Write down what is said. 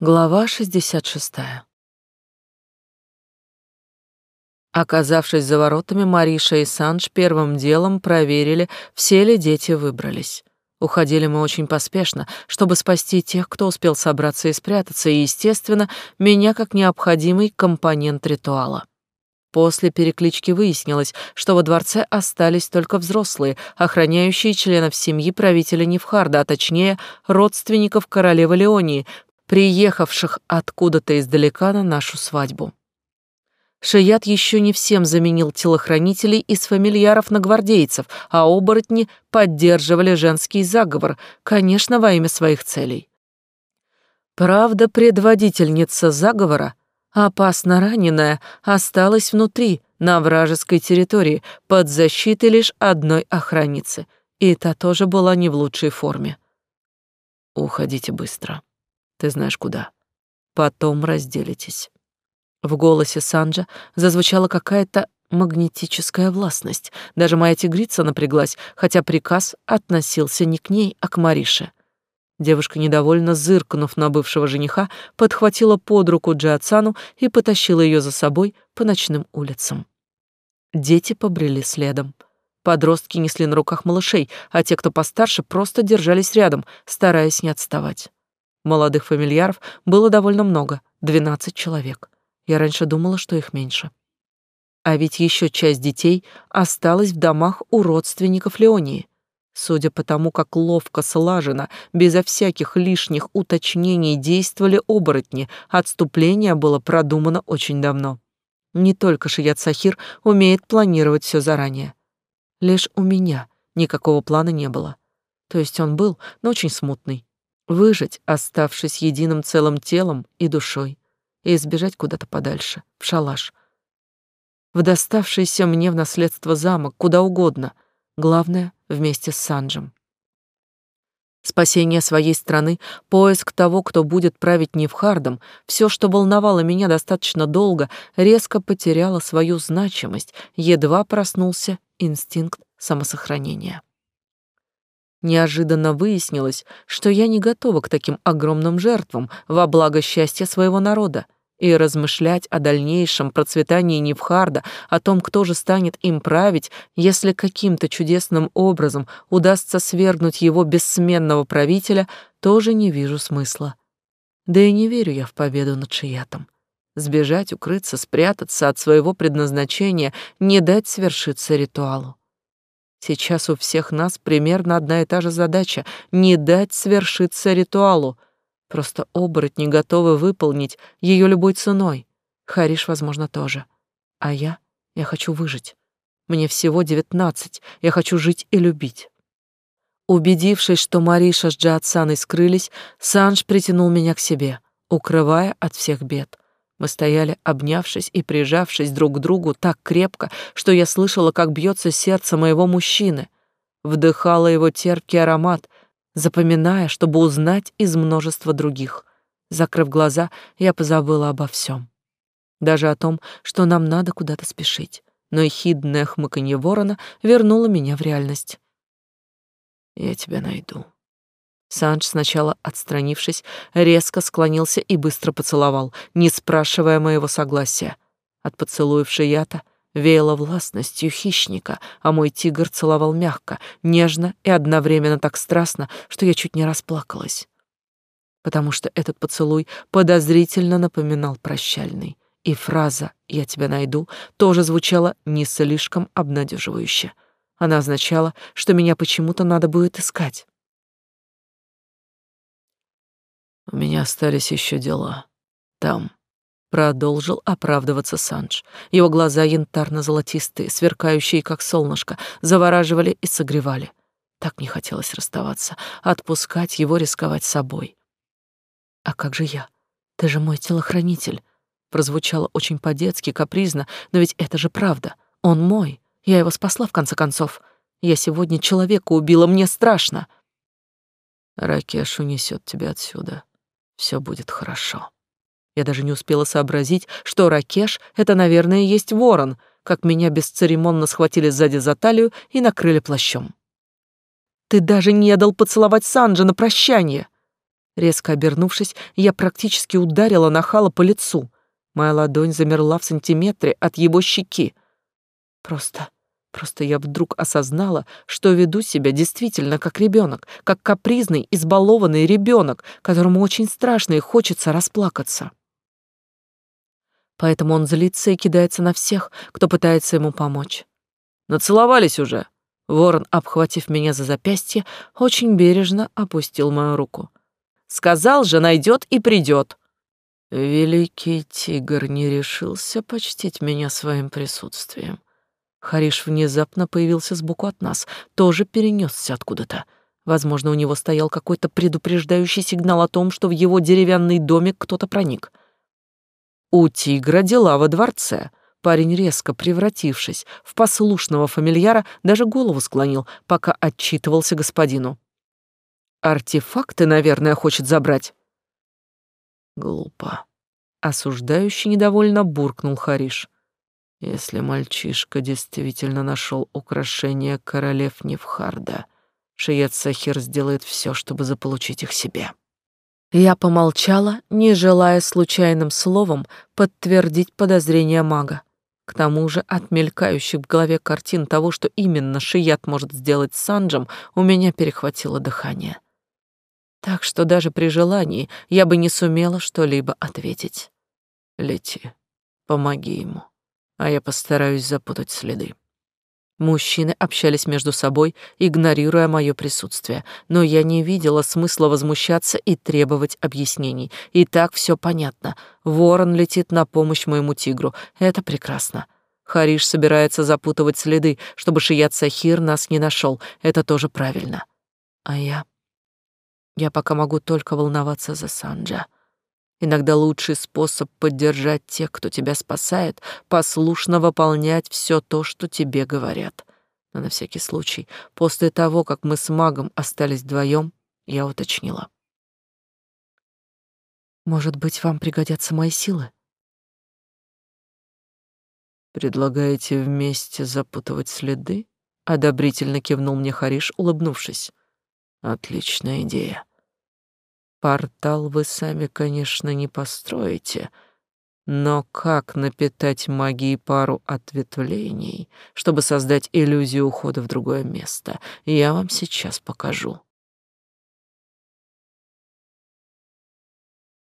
Глава 66. Оказавшись за воротами, Мариша и Санж первым делом проверили, все ли дети выбрались. Уходили мы очень поспешно, чтобы спасти тех, кто успел собраться и спрятаться, и, естественно, меня как необходимый компонент ритуала. После переклички выяснилось, что во дворце остались только взрослые, охраняющие членов семьи правителя Невхарда, а точнее, родственников королевы Леонии, приехавших откуда-то издалека на нашу свадьбу. Шият еще не всем заменил телохранителей из фамильяров на гвардейцев, а оборотни поддерживали женский заговор, конечно, во имя своих целей. Правда, предводительница заговора, опасно раненая, осталась внутри, на вражеской территории, под защитой лишь одной охранницы, и та тоже была не в лучшей форме. «Уходите быстро», ты знаешь куда. Потом разделитесь. В голосе Санджа зазвучала какая-то магнетическая властность. Даже моя тигрица напряглась, хотя приказ относился не к ней, а к Марише. Девушка, недовольно зыркнув на бывшего жениха, подхватила под руку Джиацану и потащила ее за собой по ночным улицам. Дети побрели следом. Подростки несли на руках малышей, а те, кто постарше, просто держались рядом, стараясь не отставать. Молодых фамильяров было довольно много, 12 человек. Я раньше думала, что их меньше. А ведь еще часть детей осталась в домах у родственников Леонии. Судя по тому, как ловко слажено, безо всяких лишних уточнений действовали оборотни, отступление было продумано очень давно. Не только Шият Сахир умеет планировать все заранее. Лишь у меня никакого плана не было. То есть он был, но очень смутный выжить, оставшись единым целым телом и душой, и избежать куда-то подальше, в шалаш, в доставшийся мне в наследство замок, куда угодно, главное, вместе с Санджем. Спасение своей страны, поиск того, кто будет править Невхардом, все, что волновало меня достаточно долго, резко потеряло свою значимость, едва проснулся инстинкт самосохранения. Неожиданно выяснилось, что я не готова к таким огромным жертвам во благо счастья своего народа, и размышлять о дальнейшем процветании Невхарда, о том, кто же станет им править, если каким-то чудесным образом удастся свергнуть его бессменного правителя, тоже не вижу смысла. Да и не верю я в победу над Шиятом. Сбежать, укрыться, спрятаться от своего предназначения, не дать свершиться ритуалу. Сейчас у всех нас примерно одна и та же задача — не дать свершиться ритуалу. Просто оборотни готовы выполнить ее любой ценой. Хариш, возможно, тоже. А я? Я хочу выжить. Мне всего девятнадцать. Я хочу жить и любить. Убедившись, что Мариша с Джиатсаной скрылись, Санж притянул меня к себе, укрывая от всех бед. Мы стояли, обнявшись и прижавшись друг к другу так крепко, что я слышала, как бьется сердце моего мужчины. Вдыхала его терпкий аромат, запоминая, чтобы узнать из множества других. Закрыв глаза, я позабыла обо всем. Даже о том, что нам надо куда-то спешить. Но ехидное хмыканье ворона вернуло меня в реальность. «Я тебя найду», Санж, сначала отстранившись, резко склонился и быстро поцеловал, не спрашивая моего согласия. От поцелуев Шията веяло властностью хищника, а мой тигр целовал мягко, нежно и одновременно так страстно, что я чуть не расплакалась. Потому что этот поцелуй подозрительно напоминал прощальный, и фраза «я тебя найду» тоже звучала не слишком обнадеживающе. Она означала, что меня почему-то надо будет искать. У меня остались еще дела. Там. Продолжил оправдываться Санж. Его глаза янтарно-золотистые, сверкающие, как солнышко, завораживали и согревали. Так не хотелось расставаться, отпускать его, рисковать собой. «А как же я? Ты же мой телохранитель!» Прозвучало очень по-детски, капризно, но ведь это же правда. Он мой. Я его спасла, в конце концов. Я сегодня человека убила, мне страшно. Ракеш унесет тебя отсюда все будет хорошо. Я даже не успела сообразить, что Ракеш — это, наверное, есть ворон, как меня бесцеремонно схватили сзади за талию и накрыли плащом. «Ты даже не дал поцеловать Санджа на прощание!» Резко обернувшись, я практически ударила нахала по лицу. Моя ладонь замерла в сантиметре от его щеки. Просто, просто я вдруг осознала, что веду себя действительно как ребенок, как капризный, избалованный ребенок, которому очень страшно и хочется расплакаться. Поэтому он злится и кидается на всех, кто пытается ему помочь. «Нацеловались уже!» Ворон, обхватив меня за запястье, очень бережно опустил мою руку. Сказал же, найдет и придет. Великий тигр не решился почтить меня своим присутствием. Хариш внезапно появился сбоку от нас, тоже перенесся откуда-то. Возможно, у него стоял какой-то предупреждающий сигнал о том, что в его деревянный домик кто-то проник. У тигра дела во дворце. Парень, резко превратившись в послушного фамильяра, даже голову склонил, пока отчитывался господину. Артефакты, наверное, хочет забрать. Глупо. Осуждающий недовольно буркнул Хариш. Если мальчишка действительно нашел украшение королев Невхарда, Шиет Сахир сделает все, чтобы заполучить их себе. Я помолчала, не желая случайным словом подтвердить подозрения мага. К тому же от мелькающих в голове картин того, что именно Шият может сделать с Санджем, у меня перехватило дыхание так что даже при желании я бы не сумела что-либо ответить. Лети, помоги ему, а я постараюсь запутать следы. Мужчины общались между собой, игнорируя мое присутствие, но я не видела смысла возмущаться и требовать объяснений. И так все понятно. Ворон летит на помощь моему тигру. Это прекрасно. Хариш собирается запутывать следы, чтобы Шият Сахир нас не нашел. Это тоже правильно. А я... Я пока могу только волноваться за Санджа. Иногда лучший способ поддержать тех, кто тебя спасает, послушно выполнять все то, что тебе говорят. Но на всякий случай, после того, как мы с магом остались вдвоем, я уточнила. Может быть, вам пригодятся мои силы? Предлагаете вместе запутывать следы? Одобрительно кивнул мне Хариш, улыбнувшись. Отличная идея. Портал вы сами, конечно, не построите, но как напитать магией пару ответвлений, чтобы создать иллюзию ухода в другое место, я вам сейчас покажу.